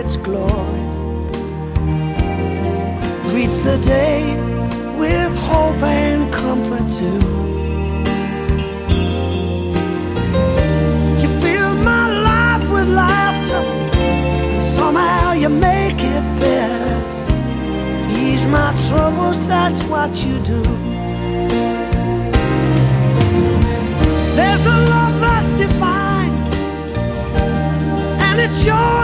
its glory greets the day with hope and comfort too. You fill my life with laughter, and somehow you make it better. Ease my troubles, that's what you do. There's a love that's divine, and it's yours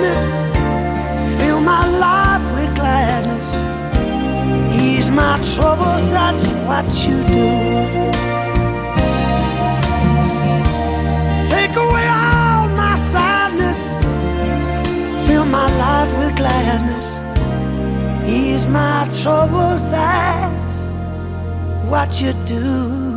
sadness, fill my life with gladness, ease my troubles, that's what you do. Take away all my sadness, fill my life with gladness, ease my troubles, that's what you do.